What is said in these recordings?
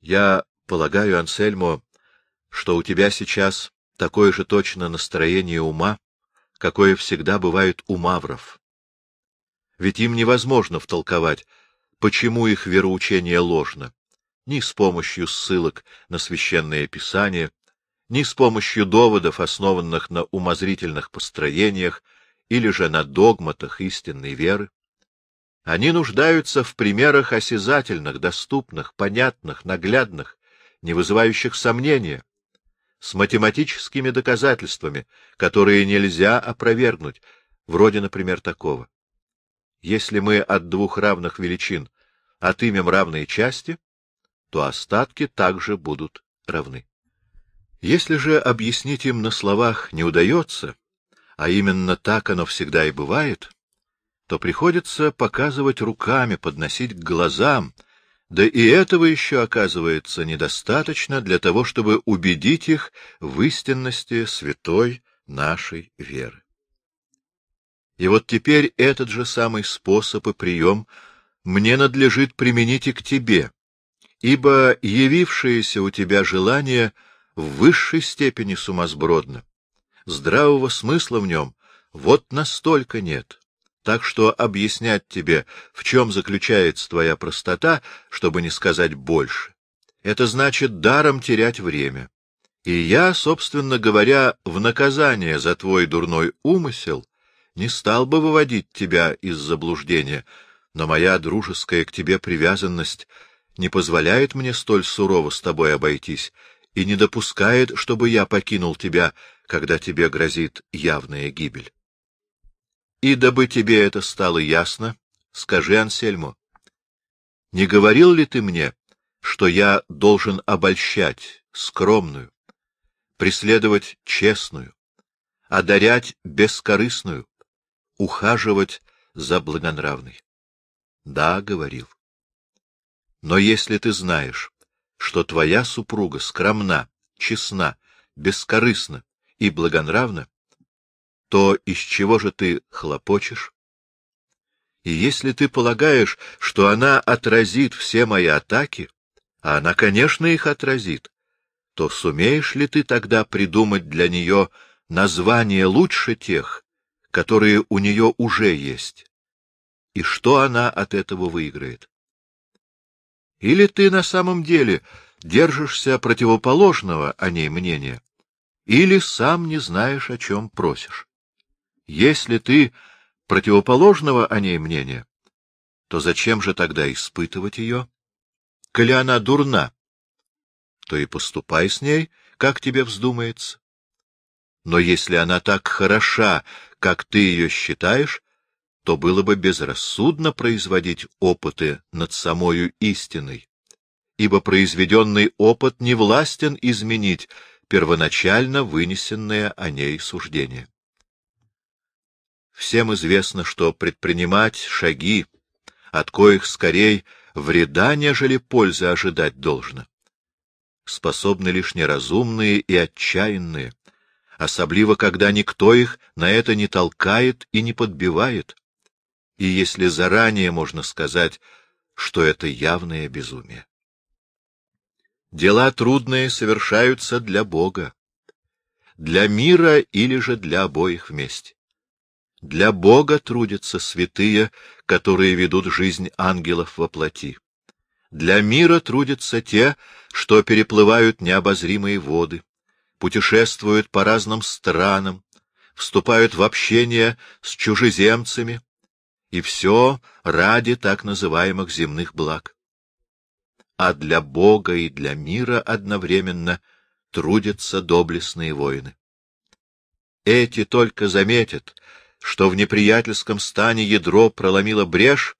Я полагаю, Ансельмо, что у тебя сейчас такое же точно настроение ума, какое всегда бывает у мавров. Ведь им невозможно втолковать, почему их вероучение ложно, ни с помощью ссылок на священное писание, ни с помощью доводов, основанных на умозрительных построениях или же на догматах истинной веры. Они нуждаются в примерах осязательных, доступных, понятных, наглядных, не вызывающих сомнения, с математическими доказательствами, которые нельзя опровергнуть, вроде, например, такого. Если мы от двух равных величин отымем равные части, то остатки также будут равны. Если же объяснить им на словах не удается, а именно так оно всегда и бывает, то приходится показывать руками, подносить к глазам, да и этого еще оказывается недостаточно для того, чтобы убедить их в истинности святой нашей веры. И вот теперь этот же самый способ и прием мне надлежит применить и к тебе, ибо явившееся у тебя желание в высшей степени сумасбродно, здравого смысла в нем вот настолько нет, так что объяснять тебе, в чем заключается твоя простота, чтобы не сказать больше, это значит даром терять время. И я, собственно говоря, в наказание за твой дурной умысел не стал бы выводить тебя из заблуждения, но моя дружеская к тебе привязанность не позволяет мне столь сурово с тобой обойтись и не допускает, чтобы я покинул тебя, когда тебе грозит явная гибель. И дабы тебе это стало ясно, скажи Ансельму, не говорил ли ты мне, что я должен обольщать скромную, преследовать честную, одарять бескорыстную, ухаживать за благонравной? Да, говорил. Но если ты знаешь, что твоя супруга скромна, честна, бескорыстна и благонравна, то из чего же ты хлопочешь? И если ты полагаешь, что она отразит все мои атаки, а она, конечно, их отразит, то сумеешь ли ты тогда придумать для нее название лучше тех, которые у нее уже есть? И что она от этого выиграет? Или ты на самом деле держишься противоположного о ней мнения, или сам не знаешь, о чем просишь? Если ты противоположного о ней мнения, то зачем же тогда испытывать ее? Коли она дурна, то и поступай с ней, как тебе вздумается. Но если она так хороша, как ты ее считаешь, то было бы безрассудно производить опыты над самою истиной, ибо произведенный опыт не властен изменить первоначально вынесенное о ней суждение. Всем известно, что предпринимать шаги, от коих скорей вреда, нежели пользы ожидать должно. Способны лишь неразумные и отчаянные, особливо когда никто их на это не толкает и не подбивает, и если заранее можно сказать, что это явное безумие. Дела трудные совершаются для Бога, для мира или же для обоих вместе. Для Бога трудятся святые, которые ведут жизнь ангелов во плоти. Для мира трудятся те, что переплывают необозримые воды, путешествуют по разным странам, вступают в общение с чужеземцами, и все ради так называемых земных благ. А для Бога и для мира одновременно трудятся доблестные воины. Эти только заметят, что в неприятельском стане ядро проломило брешь,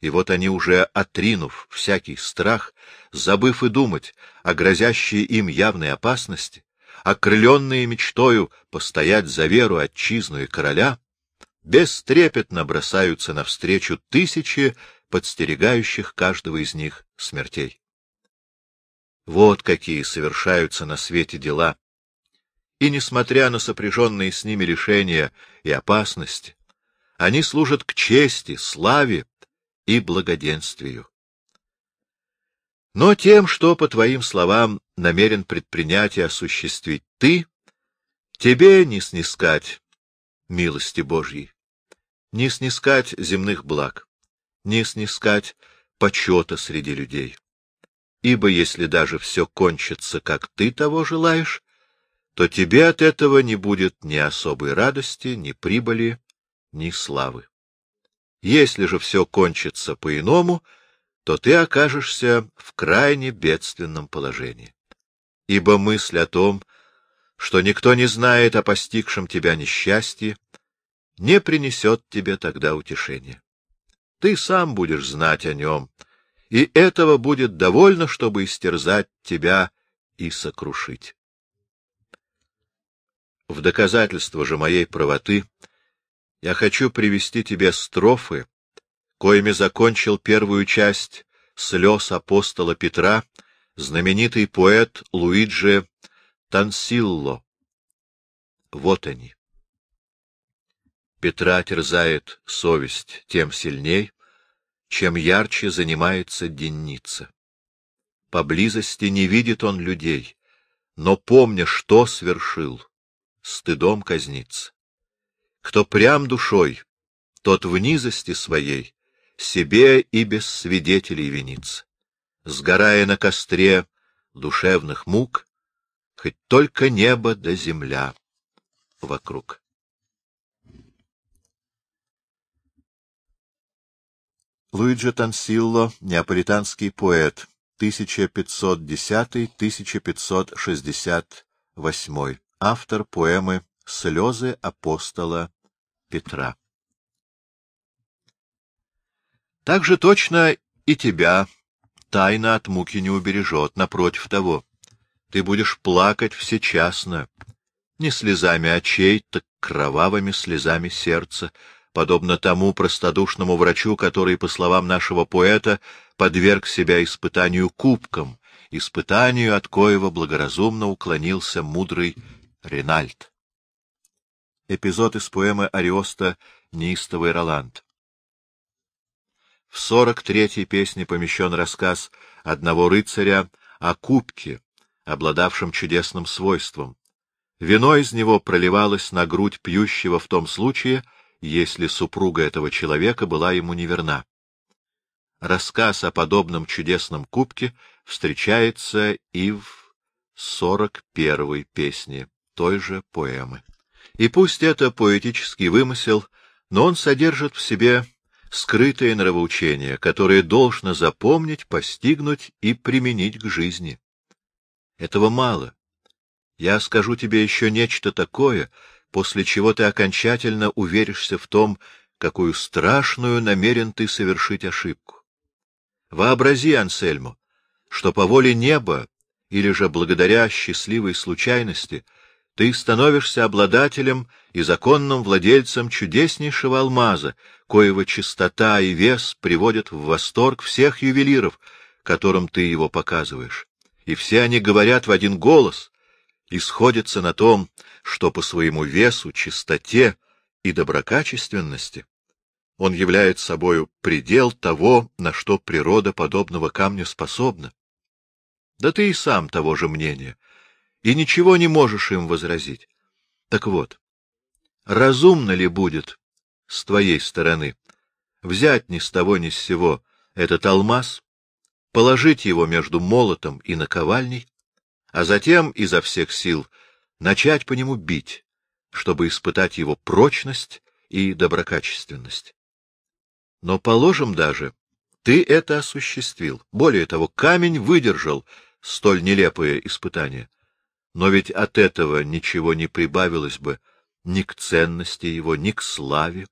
и вот они уже, отринув всякий страх, забыв и думать о грозящей им явной опасности, окрыленные мечтою постоять за веру, отчизну и короля, бестрепетно бросаются навстречу тысячи подстерегающих каждого из них смертей. Вот какие совершаются на свете дела, и, несмотря на сопряженные с ними решения и опасности, они служат к чести, славе и благоденствию. Но тем, что, по твоим словам, намерен предпринять и осуществить ты, тебе не снискать милости Божьей, не снискать земных благ, не снискать почета среди людей. Ибо если даже все кончится, как ты того желаешь, то тебе от этого не будет ни особой радости, ни прибыли, ни славы. Если же все кончится по-иному, то ты окажешься в крайне бедственном положении. Ибо мысль о том, что никто не знает о постигшем тебя несчастье, не принесет тебе тогда утешения. Ты сам будешь знать о нем, и этого будет довольно, чтобы истерзать тебя и сокрушить. В доказательство же моей правоты я хочу привести тебе строфы, коими закончил первую часть слез апостола Петра знаменитый поэт Луиджи Тансилло. Вот они. Петра терзает совесть тем сильней, чем ярче занимается денница. Поблизости не видит он людей, но, помня, что свершил, стыдом казнится. Кто прям душой, тот в низости своей себе и без свидетелей винится. Сгорая на костре душевных мук, хоть только небо да земля вокруг. Луиджи Тансилло, неаполитанский поэт, 1510-1568, автор поэмы «Слезы апостола Петра». Так же точно и тебя тайна от муки не убережет, напротив того. Ты будешь плакать всечасно, не слезами очей, так кровавыми слезами сердца, подобно тому простодушному врачу, который, по словам нашего поэта, подверг себя испытанию кубком, испытанию, от коего благоразумно уклонился мудрый Ренальд. Эпизод из поэмы Ариоста «Неистовый Роланд». В сорок третьей песне помещен рассказ одного рыцаря о кубке, обладавшем чудесным свойством. Вино из него проливалось на грудь пьющего в том случае, если супруга этого человека была ему неверна. Рассказ о подобном чудесном кубке встречается и в сорок первой песне той же поэмы. И пусть это поэтический вымысел, но он содержит в себе скрытое нравоучение, которое должно запомнить, постигнуть и применить к жизни. Этого мало. Я скажу тебе еще нечто такое, после чего ты окончательно уверишься в том, какую страшную намерен ты совершить ошибку. Вообрази, Ансельмо, что по воле неба или же благодаря счастливой случайности ты становишься обладателем и законным владельцем чудеснейшего алмаза, коего чистота и вес приводят в восторг всех ювелиров, которым ты его показываешь. И все они говорят в один голос и сходятся на том, что по своему весу, чистоте и доброкачественности он является собою предел того, на что природа подобного камня способна. Да ты и сам того же мнения, и ничего не можешь им возразить. Так вот, разумно ли будет с твоей стороны взять ни с того ни с сего этот алмаз, положить его между молотом и наковальней, а затем изо всех сил начать по нему бить, чтобы испытать его прочность и доброкачественность. Но положим даже, ты это осуществил. Более того, камень выдержал столь нелепое испытание. Но ведь от этого ничего не прибавилось бы ни к ценности его, ни к славе.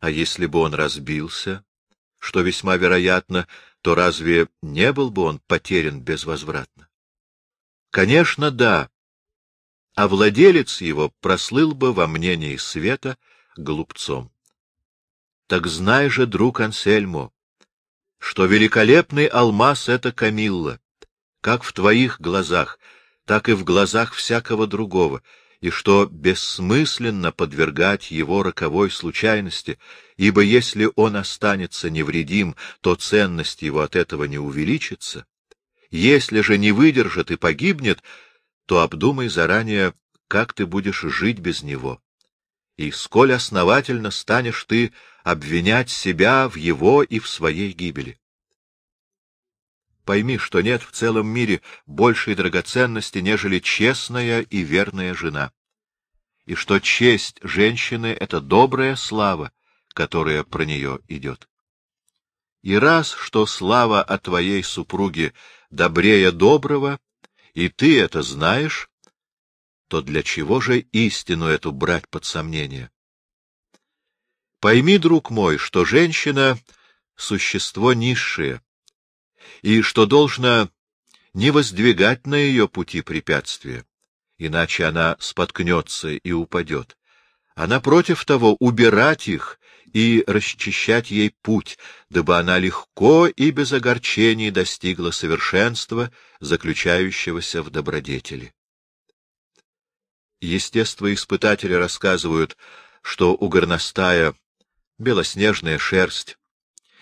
А если бы он разбился, что весьма вероятно, то разве не был бы он потерян безвозвратно? Конечно, да. А владелец его прослыл бы во мнении света глупцом. Так знай же, друг Ансельмо, что великолепный алмаз — это Камилла, как в твоих глазах, так и в глазах всякого другого, и что бессмысленно подвергать его роковой случайности, ибо если он останется невредим, то ценность его от этого не увеличится, Если же не выдержит и погибнет, то обдумай заранее, как ты будешь жить без него. И сколь основательно станешь ты обвинять себя в его и в своей гибели. Пойми, что нет в целом мире большей драгоценности, нежели честная и верная жена, и что честь женщины — это добрая слава, которая про нее идет. И раз, что слава о твоей супруге добрее доброго, и ты это знаешь, то для чего же истину эту брать под сомнение? Пойми, друг мой, что женщина — существо низшее, и что должно не воздвигать на ее пути препятствия, иначе она споткнется и упадет, а напротив того убирать их и расчищать ей путь, дабы она легко и без огорчений достигла совершенства, заключающегося в добродетели. Естествоиспытатели рассказывают, что у горностая белоснежная шерсть,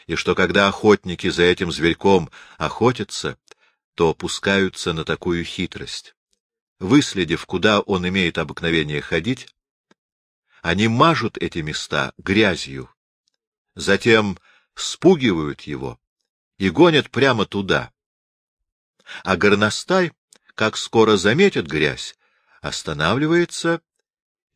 и что когда охотники за этим зверьком охотятся, то пускаются на такую хитрость. Выследив, куда он имеет обыкновение ходить, они мажут эти места грязью, затем спугивают его и гонят прямо туда. А горностай, как скоро заметит грязь, останавливается,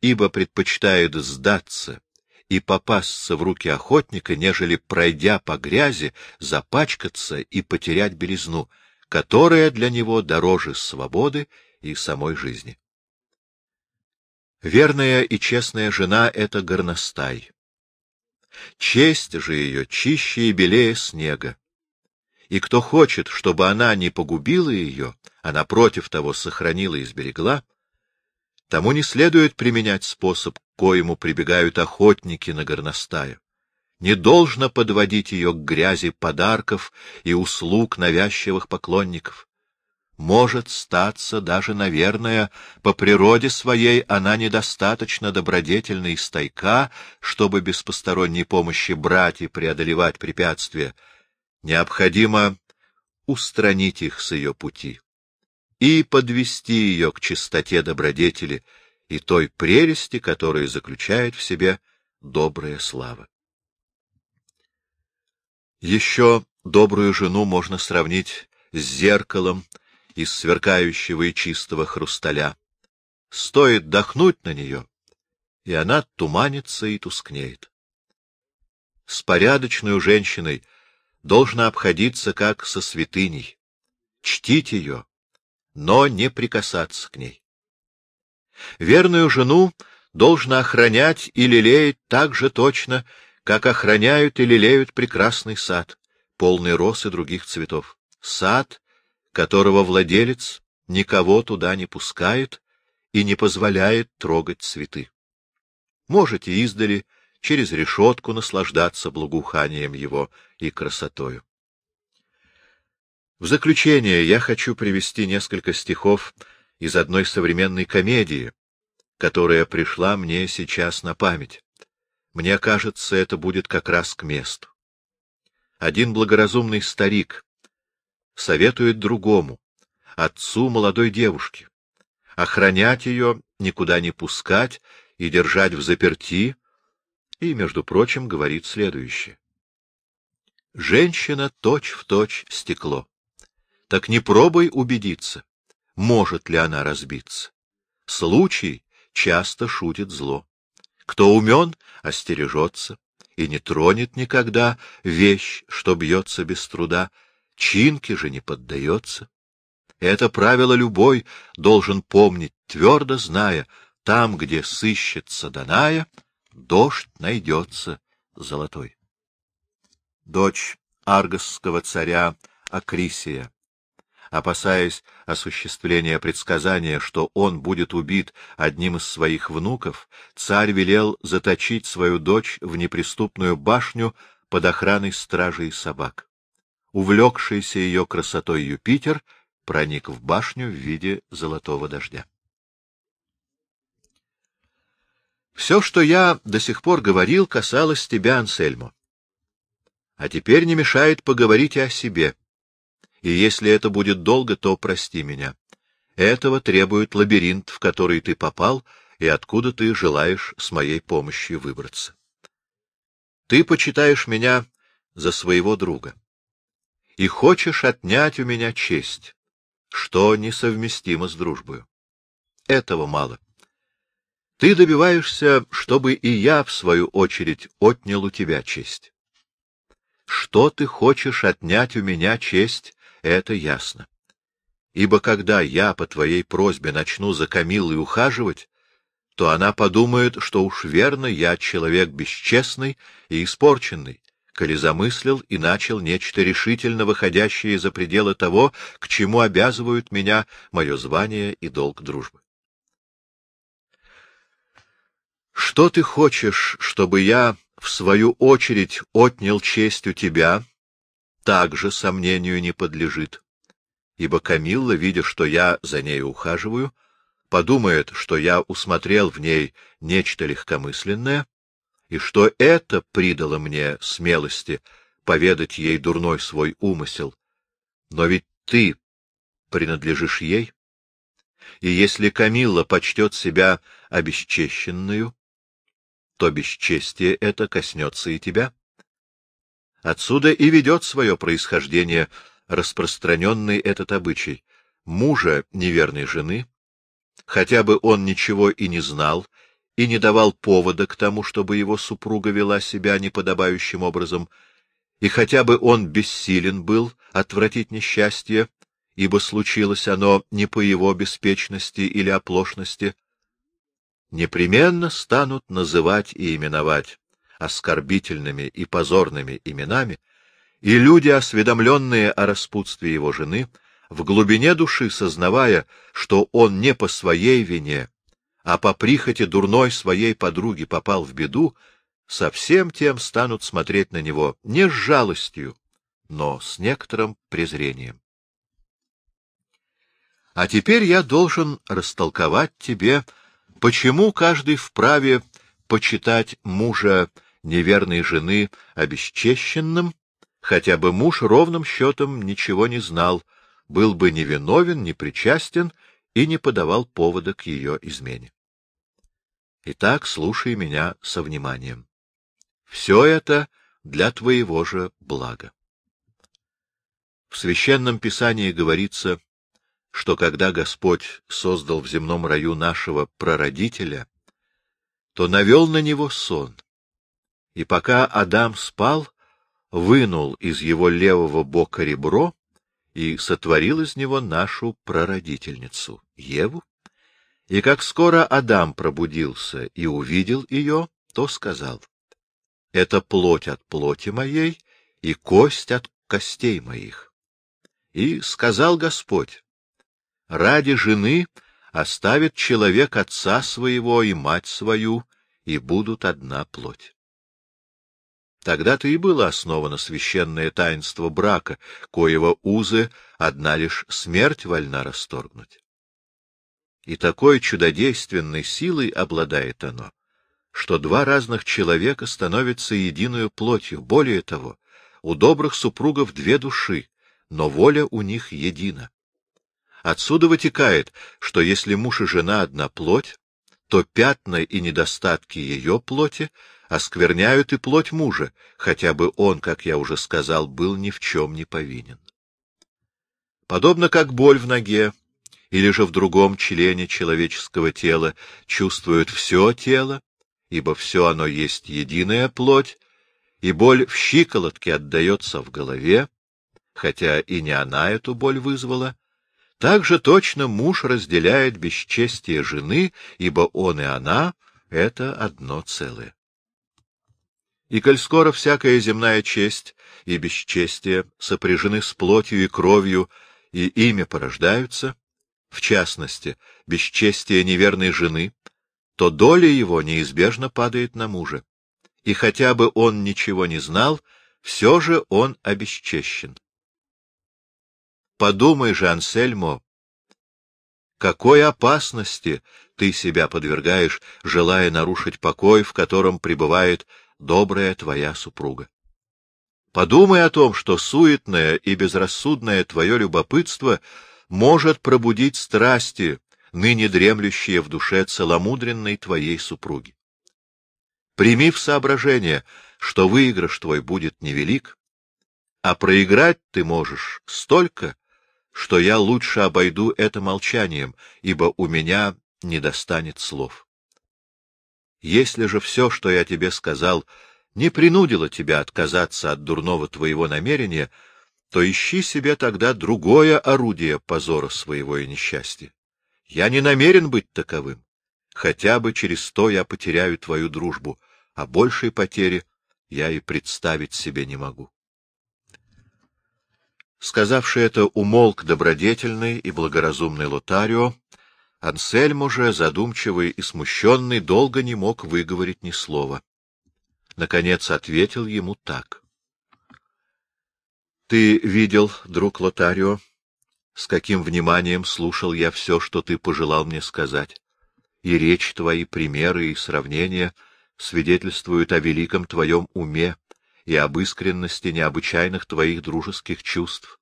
ибо предпочитает сдаться и попасться в руки охотника, нежели, пройдя по грязи, запачкаться и потерять белизну, которая для него дороже свободы и самой жизни. Верная и честная жена — это горностай. Честь же ее чище и белее снега. И кто хочет, чтобы она не погубила ее, а напротив того сохранила и сберегла, тому не следует применять способ, к коему прибегают охотники на горностая. Не должно подводить ее к грязи подарков и услуг навязчивых поклонников. Может статься даже, наверное, по природе своей она недостаточно добродетельна и стойка, чтобы без посторонней помощи брать и преодолевать препятствия. Необходимо устранить их с ее пути и подвести ее к чистоте добродетели и той прелести, которая заключает в себе добрая слава. Еще добрую жену можно сравнить с зеркалом из сверкающего и чистого хрусталя. Стоит дохнуть на нее, и она туманится и тускнеет. С порядочной женщиной должно обходиться как со святыней, чтить ее, но не прикасаться к ней. Верную жену должно охранять и лелеять так же точно, как охраняют и лелеют прекрасный сад, полный роз и других цветов. Сад, которого владелец никого туда не пускает и не позволяет трогать цветы. Можете издали через решетку наслаждаться благоуханием его и красотою. В заключение я хочу привести несколько стихов из одной современной комедии, которая пришла мне сейчас на память. Мне кажется, это будет как раз к месту. Один благоразумный старик советует другому, отцу молодой девушки, охранять ее, никуда не пускать и держать в заперти, и, между прочим, говорит следующее. Женщина точь-в-точь точь стекло. Так не пробуй убедиться, может ли она разбиться. Случай часто шутит зло. Кто умен, остережется и не тронет никогда вещь, что бьется без труда, чинки же не поддается. Это правило любой должен помнить, твердо зная, там, где сыщется Даная, дождь найдется золотой. Дочь аргосского царя Акрисия опасаясь осуществления предсказания, что он будет убит одним из своих внуков, царь велел заточить свою дочь в неприступную башню под охраной стражи и собак. Увлекшийся ее красотой Юпитер проник в башню в виде золотого дождя. Все, что я до сих пор говорил, касалось тебя, Ансельмо. А теперь не мешает поговорить и о себе и если это будет долго, то прости меня. Этого требует лабиринт, в который ты попал, и откуда ты желаешь с моей помощью выбраться. Ты почитаешь меня за своего друга и хочешь отнять у меня честь, что несовместимо с дружбой. Этого мало. Ты добиваешься, чтобы и я, в свою очередь, отнял у тебя честь. Что ты хочешь отнять у меня честь, это ясно. Ибо когда я по твоей просьбе начну за Камилой ухаживать, то она подумает, что уж верно я человек бесчестный и испорченный, коли замыслил и начал нечто решительно выходящее за пределы того, к чему обязывают меня мое звание и долг дружбы. Что ты хочешь, чтобы я, в свою очередь, отнял честь у тебя, также сомнению не подлежит, ибо Камилла, видя, что я за ней ухаживаю, подумает, что я усмотрел в ней нечто легкомысленное, и что это придало мне смелости поведать ей дурной свой умысел. Но ведь ты принадлежишь ей, и если Камилла почтет себя обесчещенную, то бесчестие это коснется и тебя. Отсюда и ведет свое происхождение распространенный этот обычай. Мужа неверной жены, хотя бы он ничего и не знал и не давал повода к тому, чтобы его супруга вела себя неподобающим образом, и хотя бы он бессилен был отвратить несчастье, ибо случилось оно не по его беспечности или оплошности, непременно станут называть и именовать оскорбительными и позорными именами, и люди, осведомленные о распутстве его жены, в глубине души сознавая, что он не по своей вине, а по прихоти дурной своей подруги попал в беду, совсем тем станут смотреть на него не с жалостью, но с некоторым презрением. А теперь я должен растолковать тебе, почему каждый вправе почитать мужа неверной жены обесчещенным, хотя бы муж ровным счетом ничего не знал, был бы невиновен, не причастен и не подавал повода к ее измене. Итак, слушай меня со вниманием. Все это для твоего же блага. В Священном Писании говорится, что когда Господь создал в земном раю нашего прародителя, то навел на него сон, и пока Адам спал, вынул из его левого бока ребро и сотворил из него нашу прародительницу, Еву. И как скоро Адам пробудился и увидел ее, то сказал, — Это плоть от плоти моей и кость от костей моих. И сказал Господь, — Ради жены оставит человек отца своего и мать свою, и будут одна плоть. Тогда-то и было основано священное таинство брака, коего узы одна лишь смерть вольна расторгнуть. И такой чудодейственной силой обладает оно, что два разных человека становятся единую плотью. Более того, у добрых супругов две души, но воля у них едина. Отсюда вытекает, что если муж и жена одна плоть, то пятна и недостатки ее плоти оскверняют и плоть мужа, хотя бы он, как я уже сказал, был ни в чем не повинен. Подобно как боль в ноге или же в другом члене человеческого тела чувствует все тело, ибо все оно есть единая плоть, и боль в щиколотке отдается в голове, хотя и не она эту боль вызвала, так же точно муж разделяет бесчестие жены, ибо он и она — это одно целое. И коль скоро всякая земная честь и бесчестие сопряжены с плотью и кровью, и ими порождаются, в частности, бесчестие неверной жены, то доля его неизбежно падает на мужа. И хотя бы он ничего не знал, все же он обесчещен. Подумай же, Ансельмо, какой опасности ты себя подвергаешь, желая нарушить покой, в котором пребывает добрая твоя супруга. Подумай о том, что суетное и безрассудное твое любопытство может пробудить страсти, ныне дремлющие в душе целомудренной твоей супруги. Прими в соображение, что выигрыш твой будет невелик, а проиграть ты можешь столько, что я лучше обойду это молчанием, ибо у меня не достанет слов. Если же все, что я тебе сказал, не принудило тебя отказаться от дурного твоего намерения, то ищи себе тогда другое орудие позора своего и несчастья. Я не намерен быть таковым. Хотя бы через то я потеряю твою дружбу, а большей потери я и представить себе не могу. Сказавший это, умолк добродетельный и благоразумный Лотарио, Ансельм же, задумчивый и смущенный, долго не мог выговорить ни слова. Наконец ответил ему так. — Ты видел, друг Лотарио, с каким вниманием слушал я все, что ты пожелал мне сказать, и речь твои, примеры и сравнения свидетельствуют о великом твоем уме и об искренности необычайных твоих дружеских чувств.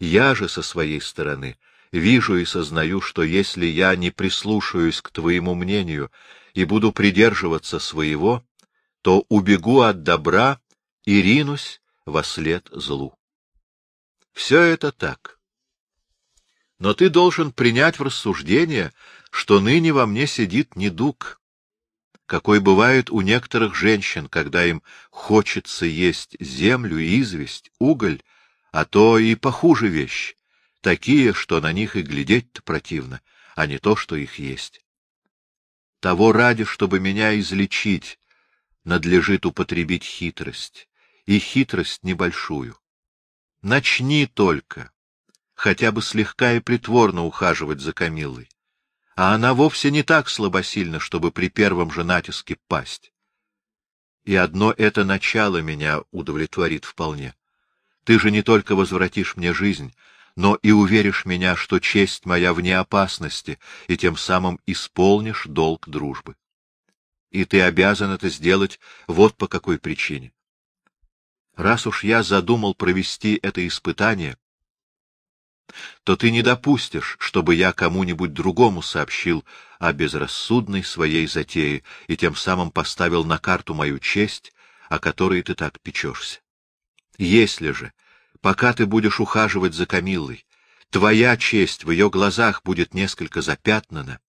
Я же со своей стороны — вижу и сознаю, что если я не прислушаюсь к твоему мнению и буду придерживаться своего, то убегу от добра и ринусь во след злу. Все это так. Но ты должен принять в рассуждение, что ныне во мне сидит недуг, какой бывает у некоторых женщин, когда им хочется есть землю, известь, уголь, а то и похуже вещь такие, что на них и глядеть-то противно, а не то, что их есть. Того ради, чтобы меня излечить, надлежит употребить хитрость, и хитрость небольшую. Начни только, хотя бы слегка и притворно ухаживать за Камиллой, а она вовсе не так слабосильна, чтобы при первом же натиске пасть. И одно это начало меня удовлетворит вполне. Ты же не только возвратишь мне жизнь, но и уверишь меня, что честь моя вне опасности, и тем самым исполнишь долг дружбы. И ты обязан это сделать вот по какой причине. Раз уж я задумал провести это испытание, то ты не допустишь, чтобы я кому-нибудь другому сообщил о безрассудной своей затее и тем самым поставил на карту мою честь, о которой ты так печешься. Если же пока ты будешь ухаживать за Камиллой, твоя честь в ее глазах будет несколько запятнана,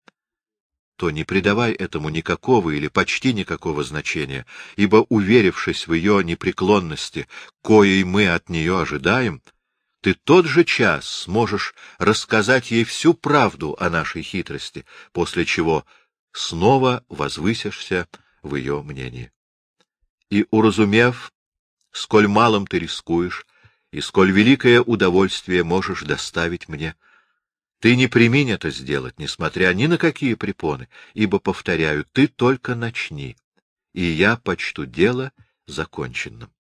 то не придавай этому никакого или почти никакого значения, ибо, уверившись в ее непреклонности, коей мы от нее ожидаем, ты тот же час сможешь рассказать ей всю правду о нашей хитрости, после чего снова возвысишься в ее мнении. И, уразумев, сколь малым ты рискуешь, и сколь великое удовольствие можешь доставить мне. Ты не приминь это сделать, несмотря ни на какие препоны, ибо, повторяю, ты только начни, и я почту дело законченным.